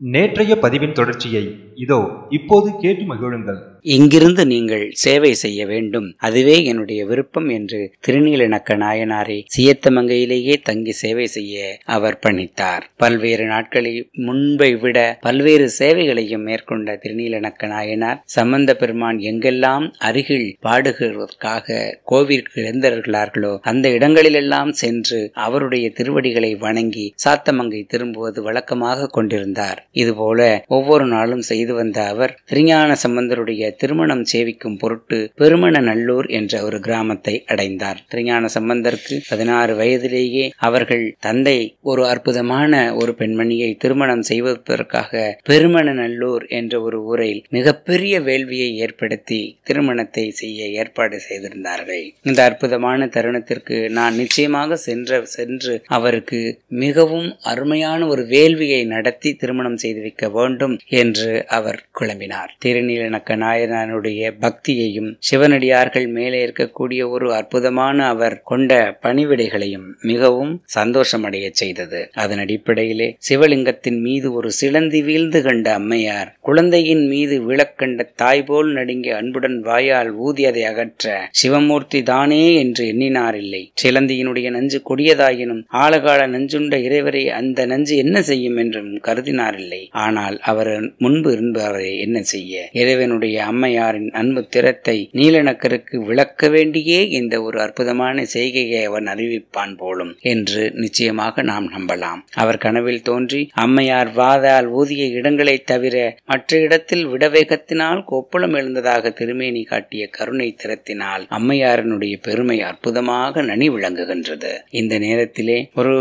நேற்றைய பதிவின் தொடர்ச்சியை இதோ இப்போது கேட்டு மகிழுங்கள். இங்கிருந்து நீங்கள் சேவை செய்ய வேண்டும். அதுவே என்னுடைய விருப்பம் என்று திருநீலநக்க நாயனாரை சியத்தமங்கையிலேயே தங்கி சேவை செய்ய அவர் பணித்தார். பல்வேறு நாட்களில் முன்பை விட பல்வேறு சேவைகளையும் மேற்கொண்ட திருநீலநக்க நாயனார் சம்பந்த பெருமான் எங்கெல்லாம் அருகில் பாடுகிறதற்காக கோவிற்கு எழுந்திருக்கிறார்களோ அந்த இடங்களிலெல்லாம் சென்று அவருடைய திருவடிகளை வணங்கி சாத்தமங்கை திரும்புவது வழக்கமாக கொண்டிருந்தார். இதுபோல ஒவ்வொரு நாளும் செய்து செய்து வந்த அவர் திருஞான சம்பந்தருடைய திருமணம் சேவிக்கும் பொருட்டு பெருமண நல்லூர் என்ற ஒரு கிராமத்தை அடைந்தார். திருஞான சம்பந்தருக்கு பதினாறு வயதிலேயே அவர்கள் தந்தை ஒரு அற்புதமான ஒரு பெண்மணியை திருமணம் செய்வதற்காக பெருமண நல்லூர் என்ற ஒரு ஊரில் மிகப்பெரிய வேள்வியை ஏற்படுத்தி திருமணத்தை செய்ய ஏற்பாடு செய்திருந்தார்கள். இந்த அற்புதமான தருணத்திற்கு நான் நிச்சயமாக சென்ற சென்று அவருக்கு மிகவும் அருமையான ஒரு வேள்வியை நடத்தி திருமணம் செய்து வைக்க வேண்டும் என்று அவர் குழம்பினார். திருநீலனக்க நாயனாருடைய பக்தியையும் சிவனடியார்கள் மேலே இருக்கக்கூடிய ஒரு அற்புதமான அவர் கொண்ட பணிவிடைகளையும் மிகவும் சந்தோஷமடைய செய்தது. அதன் அடிப்படையிலே சிவலிங்கத்தின் மீது ஒரு சிலந்தி வீழ்ந்து கண்ட அம்மையார் குழந்தையின் மீது விளக்கண்ட தாய் போல் நடுங்கிய அன்புடன் வாயால் ஊதி அதை அகற்ற சிவமூர்த்தி தானே என்று எண்ணினார் இல்லை சிலந்தியினுடைய நஞ்சு கொடியதாயினும் ஆழகால நஞ்சுண்ட இறைவரை அந்த நஞ்சு என்ன செய்யும் என்றும் கருதினார் இல்லை ஆனால் அவர் முன்பு இருந்தவரை என்ன செய்ய? இறைவனுடைய அம்மையாரின் அன்பு திறத்தை நீலநக்கருக்கு விளக்க வேண்டியே இந்த ஒரு அற்புதமான செய்கையை அவன் அறிவிப்பான் போலும் என்று நிச்சயமாக நாம் நம்பலாம். அவர் கனவில் தோன்றி அம்மையார் வாதால் ஊதிய இடங்களை தவிர மற்ற இடத்தில் விடவேகத்தினால் கொப்பளம் எழுந்ததாக திருமேனி காட்டிய கருணை திறத்தினால் அம்மையாரனுடைய பெருமை அற்புதமாக நனி விளங்குகின்றது. இந்த நேரத்திலே ஒரு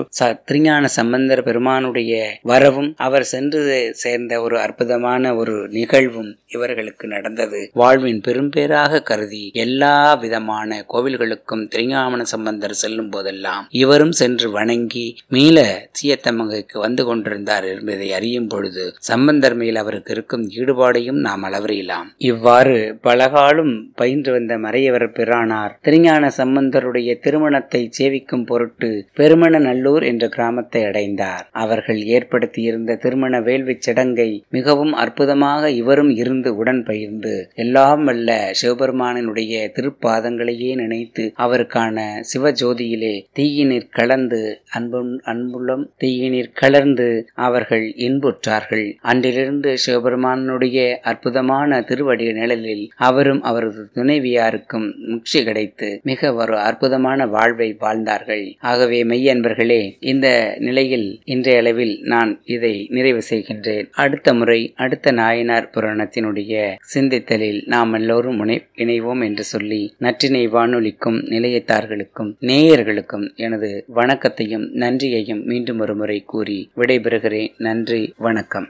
திருஞான சம்பந்தர் பெருமானுடைய வரவும் அவர் சென்று சேர்ந்த ஒரு அற்புதமான ஒரு நிகழ்வும் இவர்களுக்கு நடந்தது. வாழ்வின் பெரும்பேராக கருதி எல்லா விதமான கோவில்களுக்கும் திருஞாமன சம்பந்தர் செல்லும் போதெல்லாம் இவரும் சென்று வணங்கி மீள சீயத்தமங்கைக்கு வந்து கொண்டிருந்தார் என்பதை அறியும் பொழுது சம்பந்தர் மேல் அவருக்கு இருக்கும் ஈடுபாடையும் நாம் அளவறியலாம் இவ்வாறு பலகாலும் பயின்று வந்த மறையவர் பிரானார் திருஞான சம்பந்தருடைய திருமணத்தை சேவிக்கும் பொருட்டு பெருமண நல்லூர் என்ற கிராமத்தை அடைந்தார். அவர்கள் ஏற்படுத்தியிருந்த திருமண வேள்விச் சடங்கை மிகவும் அற்புதமாக இவரும் இருந்து உடன் பயிர்ந்து எல்லாம் வல்ல சிவபெருமானினுடைய திருப்பாதங்களையே நினைத்து அவருக்கான சிவஜோதியிலே தீயினிற் கலந்து அன்பும் அன்புள்ளம் தீயினிற் கலர்ந்து அவர்கள் இன்புற்றார்கள். அன்றிலிருந்து சிவபெருமானுடைய அற்புதமான திருவடி நிழலில் அவரும் அவரது துணைவியாருக்கும் முக்ஷி கிடைத்து மிக ஒரு அற்புதமான வாழ்வை வாழ்ந்தார்கள். ஆகவே மெய்யன்பர்களே இந்த நிலையில் இன்றைய அளவில் நான் இதை நிறைவு செய்கின்றேன். அடுத்த முறை அடுத்த நாயனார் புராணத்தினுடைய சிந்தித்தலில் நாம் எல்லோரும் முனை இணைவோம் என்று சொல்லி நற்றினை வானொலிக்கும் நிலையத்தார்களுக்கும் நேயர்களுக்கும் எனது வணக்கத்தையும் நன்றியையும் மீண்டும் ஒரு முறை கூறி விடைபெறுகிறேன். நன்றி வணக்கம்.